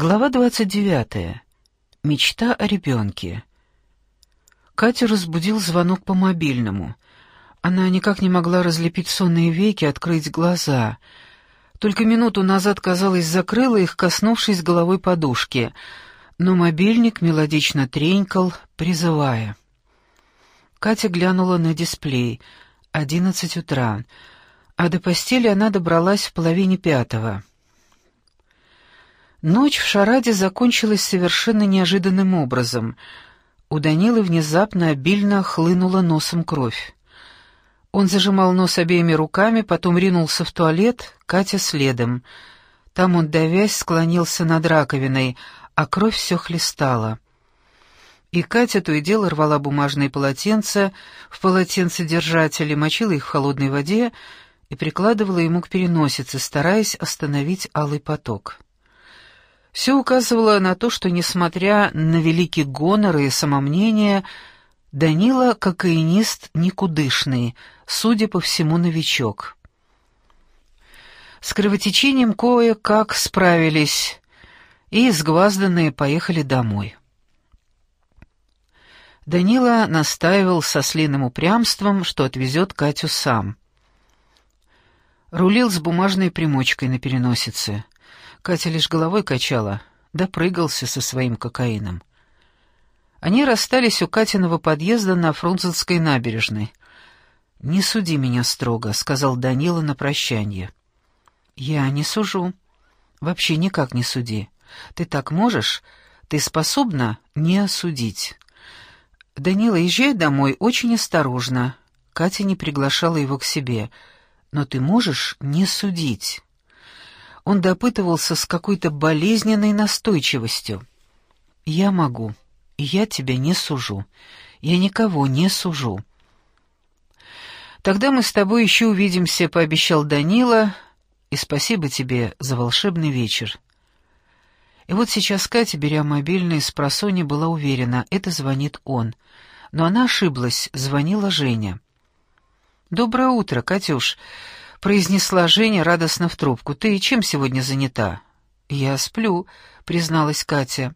Глава 29. Мечта о ребенке. Катя разбудил звонок по мобильному. Она никак не могла разлепить сонные веки, открыть глаза. Только минуту назад, казалось, закрыла их, коснувшись головой подушки. Но мобильник мелодично тренькал, призывая. Катя глянула на дисплей. Одиннадцать утра. А до постели она добралась в половине пятого. Ночь в шараде закончилась совершенно неожиданным образом. У Данилы внезапно обильно хлынула носом кровь. Он зажимал нос обеими руками, потом ринулся в туалет, Катя следом. Там он, давясь, склонился над раковиной, а кровь все хлестала. И Катя то и дело рвала бумажные полотенца в полотенцедержателе, мочила их в холодной воде и прикладывала ему к переносице, стараясь остановить алый поток. Все указывало на то, что, несмотря на великий гонор и самомнение, Данила кокаинист никудышный, судя по всему, новичок. С кровотечением кое-как справились, и изгвазданные поехали домой. Данила настаивал со слиным упрямством, что отвезет Катю сам. Рулил с бумажной примочкой на переносице — Катя лишь головой качала, допрыгался со своим кокаином. Они расстались у Катиного подъезда на Фрунзенской набережной. «Не суди меня строго», — сказал Данила на прощание. «Я не сужу. Вообще никак не суди. Ты так можешь? Ты способна не осудить». «Данила, езжай домой очень осторожно». Катя не приглашала его к себе. «Но ты можешь не судить». Он допытывался с какой-то болезненной настойчивостью. «Я могу, я тебя не сужу. Я никого не сужу». «Тогда мы с тобой еще увидимся», — пообещал Данила, «и спасибо тебе за волшебный вечер». И вот сейчас Катя, беря мобильный с просони, была уверена, это звонит он. Но она ошиблась, звонила Женя. «Доброе утро, Катюш. — произнесла Женя радостно в трубку. «Ты чем сегодня занята?» «Я сплю», — призналась Катя.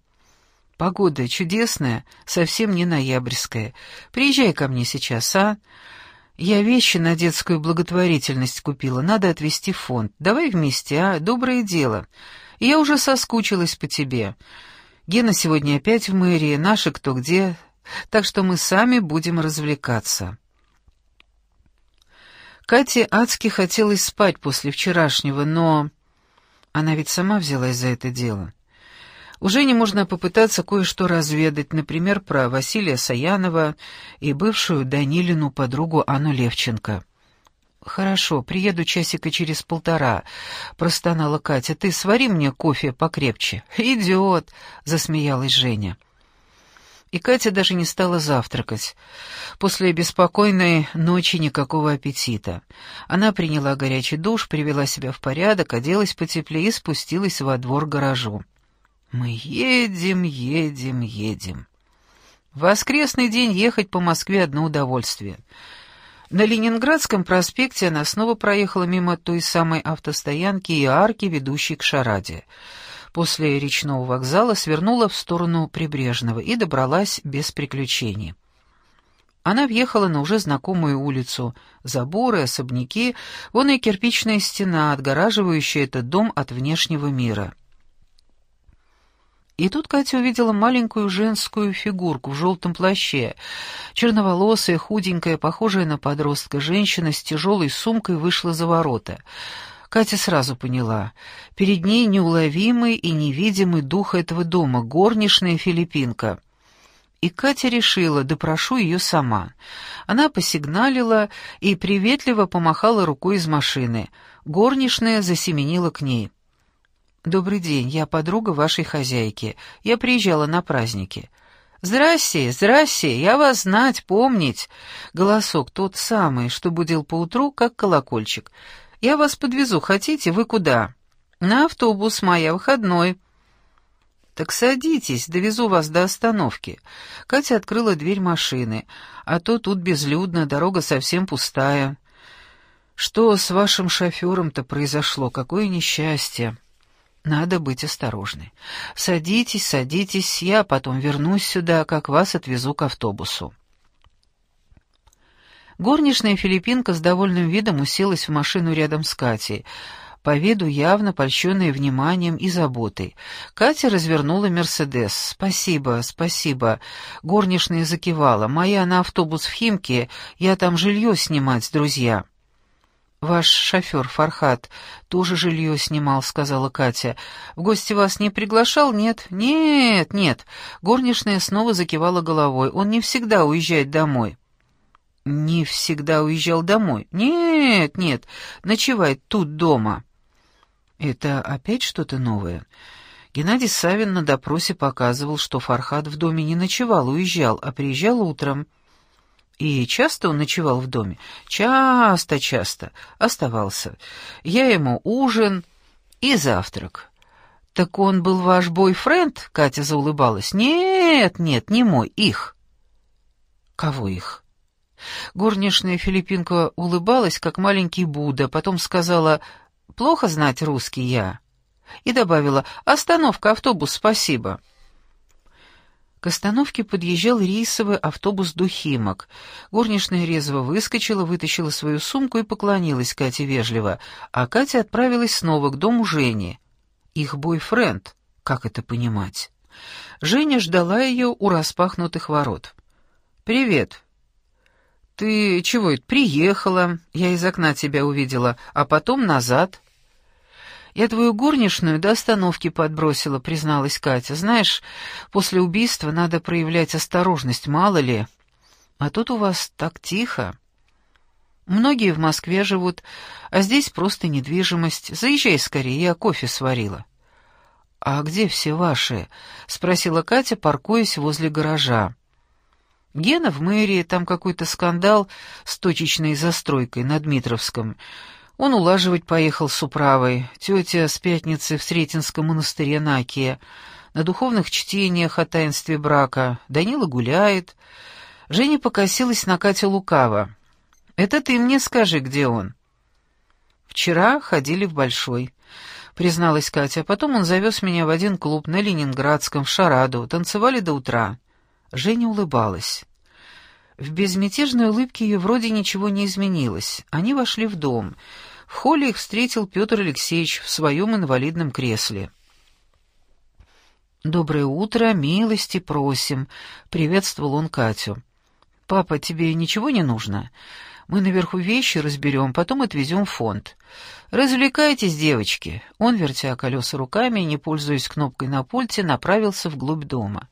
«Погода чудесная, совсем не ноябрьская. Приезжай ко мне сейчас, а? Я вещи на детскую благотворительность купила, надо отвезти фонд. Давай вместе, а? Доброе дело. Я уже соскучилась по тебе. Гена сегодня опять в мэрии, наши кто где, так что мы сами будем развлекаться». Кате адски хотелось спать после вчерашнего, но... Она ведь сама взялась за это дело. Уже не можно попытаться кое-что разведать, например, про Василия Саянова и бывшую Данилину подругу Анну Левченко. «Хорошо, приеду часика через полтора», — простонала Катя. «Ты свари мне кофе покрепче». «Идиот», — засмеялась Женя. И Катя даже не стала завтракать. После беспокойной ночи никакого аппетита. Она приняла горячий душ, привела себя в порядок, оделась потеплее и спустилась во двор гаражу. «Мы едем, едем, едем». В воскресный день ехать по Москве одно удовольствие. На Ленинградском проспекте она снова проехала мимо той самой автостоянки и арки, ведущей к Шараде после речного вокзала свернула в сторону Прибрежного и добралась без приключений. Она въехала на уже знакомую улицу. Заборы, особняки, вон и кирпичная стена, отгораживающая этот дом от внешнего мира. И тут Катя увидела маленькую женскую фигурку в желтом плаще. Черноволосая, худенькая, похожая на подростка женщина с тяжелой сумкой вышла за ворота. Катя сразу поняла. Перед ней неуловимый и невидимый дух этого дома, горничная филиппинка. И Катя решила, допрошу ее сама. Она посигналила и приветливо помахала рукой из машины. Горничная засеменила к ней. «Добрый день, я подруга вашей хозяйки. Я приезжала на праздники». «Здрасте, здрасте, я вас знать, помнить». Голосок тот самый, что будил поутру, как колокольчик. Я вас подвезу, хотите? Вы куда?» «На автобус, моя, выходной». «Так садитесь, довезу вас до остановки». Катя открыла дверь машины. «А то тут безлюдно, дорога совсем пустая». «Что с вашим шофером-то произошло? Какое несчастье!» Надо быть осторожной. Садитесь, садитесь, я потом вернусь сюда, как вас отвезу к автобусу. Горничная филиппинка с довольным видом уселась в машину рядом с Катей, по виду явно польщенная вниманием и заботой. Катя развернула «Мерседес». «Спасибо, спасибо». Горничная закивала. «Моя на автобус в Химке, я там жилье снимать, друзья». «Ваш шофер Фархат тоже жилье снимал», — сказала Катя. «В гости вас не приглашал, нет?» «Нет, нет». Горничная снова закивала головой. «Он не всегда уезжает домой». «Не всегда уезжал домой?» «Нет, нет, ночевает тут дома». «Это опять что-то новое?» Геннадий Савин на допросе показывал, что Фархат в доме не ночевал, уезжал, а приезжал утром. И часто он ночевал в доме? Часто-часто. Оставался. Я ему ужин и завтрак. «Так он был ваш бойфренд?» — Катя заулыбалась. «Нет, нет, не мой, их». «Кого их?» Горничная Филиппинка улыбалась, как маленький Будда, потом сказала «Плохо знать русский я» и добавила «Остановка, автобус, спасибо». К остановке подъезжал рейсовый автобус «Духимок». Горничная резво выскочила, вытащила свою сумку и поклонилась Кате вежливо, а Катя отправилась снова к дому Жени. Их бойфренд, как это понимать? Женя ждала ее у распахнутых ворот. «Привет. Ты чего это, приехала? Я из окна тебя увидела, а потом назад». «Я твою горничную до остановки подбросила», — призналась Катя. «Знаешь, после убийства надо проявлять осторожность, мало ли. А тут у вас так тихо. Многие в Москве живут, а здесь просто недвижимость. Заезжай скорее, я кофе сварила». «А где все ваши?» — спросила Катя, паркуясь возле гаража. «Гена в мэрии, там какой-то скандал с точечной застройкой на Дмитровском». Он улаживать поехал с управой, тетя с пятницы в Сретенском монастыре Накия, на духовных чтениях о таинстве брака, Данила гуляет. Женя покосилась на Катю лукаво. «Это ты мне скажи, где он?» «Вчера ходили в Большой», — призналась Катя. «Потом он завез меня в один клуб на Ленинградском, в Шараду. Танцевали до утра». Женя улыбалась. В безмятежной улыбке ее вроде ничего не изменилось. Они вошли в дом. В холле их встретил Петр Алексеевич в своем инвалидном кресле. «Доброе утро, милости просим», — приветствовал он Катю. «Папа, тебе ничего не нужно? Мы наверху вещи разберем, потом отвезем фонд. Развлекайтесь, девочки». Он, вертя колеса руками и не пользуясь кнопкой на пульте, направился вглубь дома.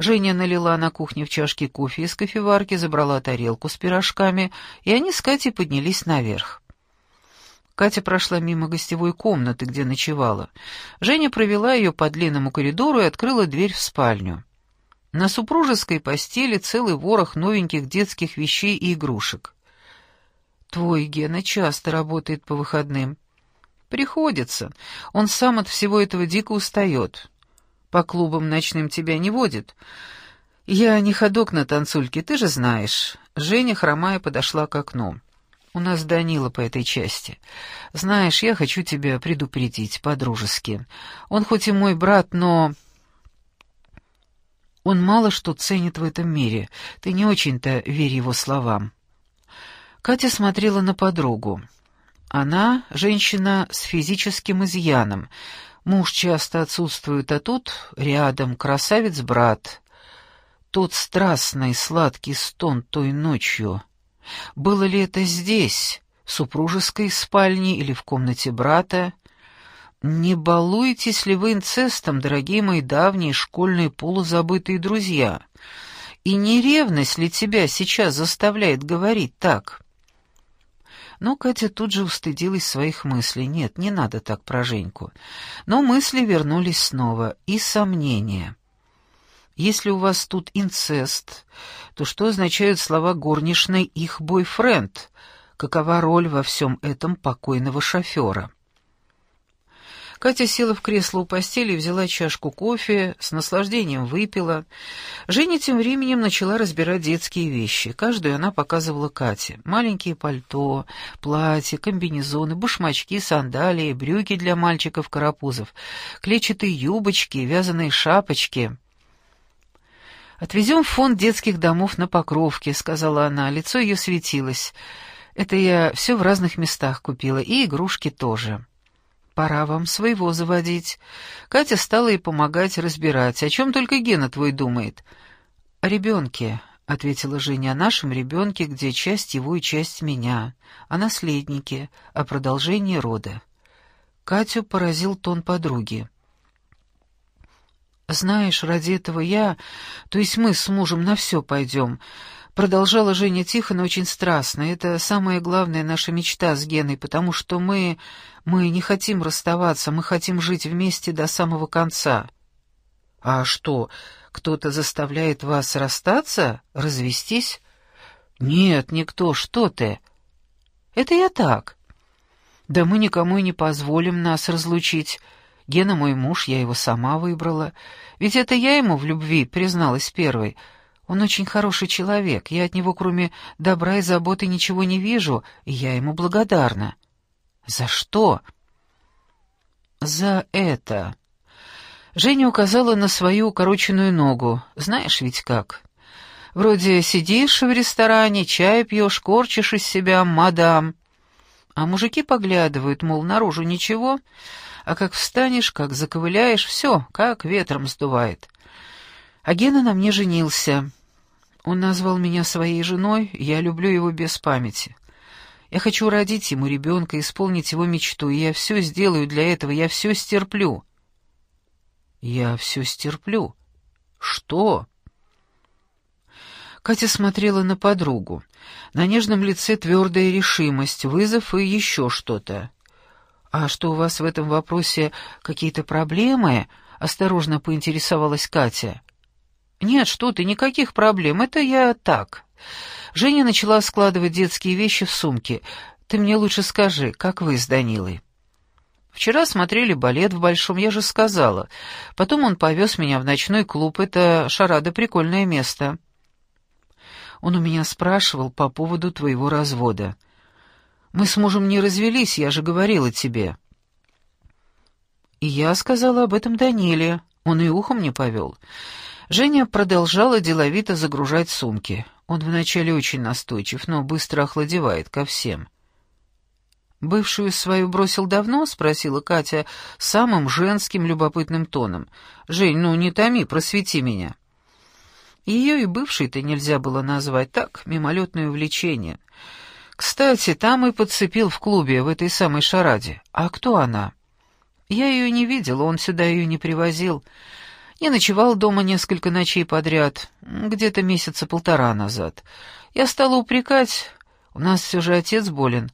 Женя налила на кухне в чашки кофе из кофеварки, забрала тарелку с пирожками, и они с Катей поднялись наверх. Катя прошла мимо гостевой комнаты, где ночевала. Женя провела ее по длинному коридору и открыла дверь в спальню. На супружеской постели целый ворох новеньких детских вещей и игрушек. «Твой Гена часто работает по выходным». «Приходится. Он сам от всего этого дико устает. По клубам ночным тебя не водит. Я не ходок на танцульке, ты же знаешь». Женя, хромая, подошла к окну. У нас Данила по этой части. Знаешь, я хочу тебя предупредить по-дружески. Он хоть и мой брат, но... Он мало что ценит в этом мире. Ты не очень-то верь его словам. Катя смотрела на подругу. Она — женщина с физическим изъяном. Муж часто отсутствует, а тут рядом красавец-брат. Тот страстный сладкий стон той ночью — было ли это здесь, в супружеской спальне или в комнате брата? Не балуетесь ли вы инцестом, дорогие мои давние школьные полузабытые друзья? И не ревность ли тебя сейчас заставляет говорить так?» Но Катя тут же устыдилась своих мыслей. Нет, не надо так про Женьку. Но мысли вернулись снова, и сомнения. Если у вас тут инцест, то что означают слова горничной «их бойфренд»? Какова роль во всем этом покойного шофера? Катя села в кресло у постели взяла чашку кофе, с наслаждением выпила. Женя тем временем начала разбирать детские вещи. Каждую она показывала Кате. Маленькие пальто, платья, комбинезоны, башмачки, сандалии, брюки для мальчиков-карапузов, клетчатые юбочки, вязаные шапочки. «Отвезем в фонд детских домов на Покровке», — сказала она. Лицо ее светилось. «Это я все в разных местах купила, и игрушки тоже». Пора вам своего заводить. Катя стала ей помогать разбирать, о чем только Гена твой думает. О ребенке, — ответила Женя, — о нашем ребенке, где часть его и часть меня, о наследнике, о продолжении рода. Катю поразил тон подруги. «Знаешь, ради этого я, то есть мы с мужем на все пойдем», — продолжала Женя тихо, но очень страстно. «Это самая главная наша мечта с Геной, потому что мы...» Мы не хотим расставаться, мы хотим жить вместе до самого конца. А что, кто-то заставляет вас расстаться, развестись? Нет, никто, что ты? Это я так. Да мы никому и не позволим нас разлучить. Гена мой муж, я его сама выбрала. Ведь это я ему в любви призналась первой. Он очень хороший человек, я от него кроме добра и заботы ничего не вижу, и я ему благодарна. «За что?» «За это». Женя указала на свою укороченную ногу. «Знаешь ведь как? Вроде сидишь в ресторане, чай пьешь, корчишь из себя, мадам. А мужики поглядывают, мол, наружу ничего, а как встанешь, как заковыляешь, все, как ветром сдувает. А Гена на мне женился. Он назвал меня своей женой, я люблю его без памяти. Я хочу родить ему ребенка, исполнить его мечту, и я все сделаю для этого, я все стерплю». «Я все стерплю? Что?» Катя смотрела на подругу. На нежном лице твердая решимость, вызов и еще что-то. «А что у вас в этом вопросе какие-то проблемы?» — осторожно поинтересовалась Катя. «Нет, что ты, никаких проблем, это я так. Женя начала складывать детские вещи в сумки. «Ты мне лучше скажи, как вы с Данилой?» «Вчера смотрели балет в Большом, я же сказала. Потом он повез меня в ночной клуб. Это шарада прикольное место». Он у меня спрашивал по поводу твоего развода. «Мы с мужем не развелись, я же говорила тебе». И я сказала об этом Даниле. Он и ухом не повел. Женя продолжала деловито загружать сумки. Он вначале очень настойчив, но быстро охладевает ко всем. «Бывшую свою бросил давно?» — спросила Катя самым женским любопытным тоном. «Жень, ну не томи, просвети меня». Ее и бывшей-то нельзя было назвать так, мимолетное увлечение. Кстати, там и подцепил в клубе, в этой самой шараде. А кто она? Я ее не видел, он сюда ее не привозил. Я ночевал дома несколько ночей подряд, где-то месяца полтора назад. Я стала упрекать, у нас все же отец болен,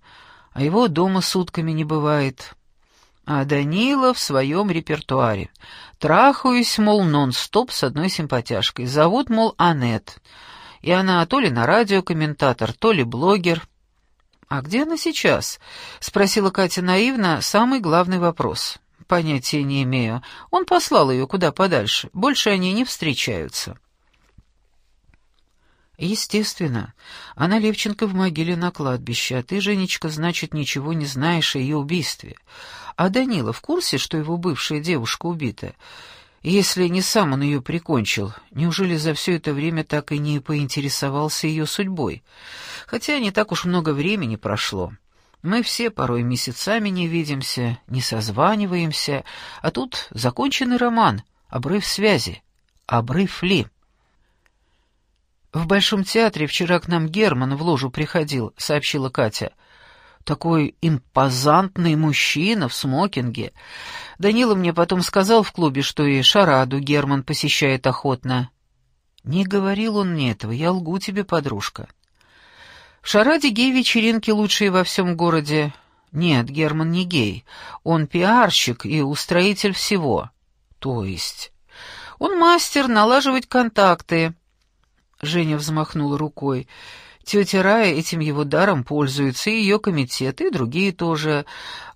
а его дома сутками не бывает. А Данила в своем репертуаре. Трахаюсь, мол, нон-стоп с одной симпатяшкой. Зовут, мол, Анет. И она то ли на радио комментатор, то ли блогер. «А где она сейчас?» — спросила Катя наивно, самый главный вопрос. Понятия не имею. Он послал ее куда подальше. Больше они не встречаются. Естественно. Она Левченко в могиле на кладбище, а ты, Женечка, значит, ничего не знаешь о ее убийстве. А Данила в курсе, что его бывшая девушка убита? Если не сам он ее прикончил, неужели за все это время так и не поинтересовался ее судьбой? Хотя не так уж много времени прошло. Мы все порой месяцами не видимся, не созваниваемся, а тут законченный роман, обрыв связи, обрыв ли. «В Большом театре вчера к нам Герман в ложу приходил», — сообщила Катя. «Такой импозантный мужчина в смокинге. Данила мне потом сказал в клубе, что и шараду Герман посещает охотно». «Не говорил он мне этого, я лгу тебе, подружка». В Шараде гей-вечеринки лучшие во всем городе. Нет, Герман не гей. Он пиарщик и устроитель всего. То есть... Он мастер налаживать контакты. Женя взмахнула рукой. Тетя Рая этим его даром пользуется, и ее комитет, и другие тоже.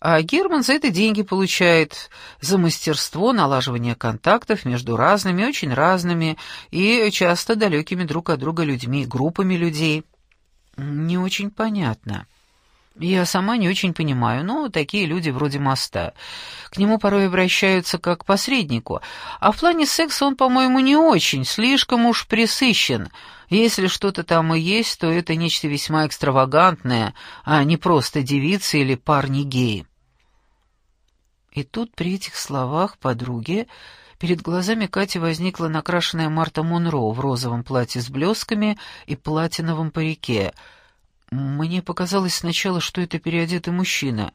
А Герман за это деньги получает, за мастерство налаживания контактов между разными, очень разными и часто далекими друг от друга людьми, группами людей. Не очень понятно. Я сама не очень понимаю, но такие люди вроде моста. К нему порой обращаются как к посреднику, а в плане секса он, по-моему, не очень, слишком уж присыщен. Если что-то там и есть, то это нечто весьма экстравагантное, а не просто девицы или парни-геи. И тут при этих словах подруги перед глазами Кати возникла накрашенная Марта Монро в розовом платье с блесками и платиновом парике — мне показалось сначала, что это переодетый мужчина.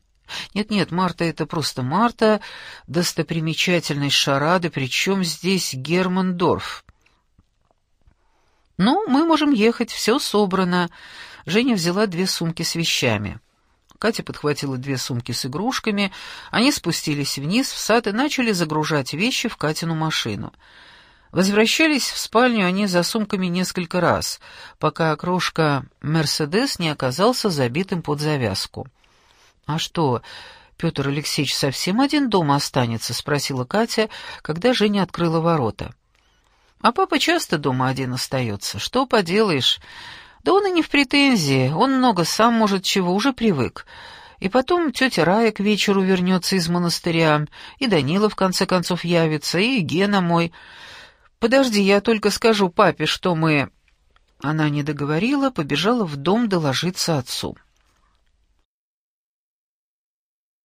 Нет-нет, Марта — это просто Марта, достопримечательность шарады, причем здесь Герман Дорф. «Ну, мы можем ехать, все собрано». Женя взяла две сумки с вещами. Катя подхватила две сумки с игрушками, они спустились вниз в сад и начали загружать вещи в Катину машину. Возвращались в спальню они за сумками несколько раз, пока крошка «Мерседес» не оказался забитым под завязку. «А что, Петр Алексеевич совсем один дома останется?» — спросила Катя, когда Женя открыла ворота. «А папа часто дома один остается. Что поделаешь? Да он и не в претензии, он много сам может чего, уже привык». И потом тетя Рая к вечеру вернется из монастыря, и Данила в конце концов явится, и Гена мой. «Подожди, я только скажу папе, что мы...» Она не договорила, побежала в дом доложиться отцу.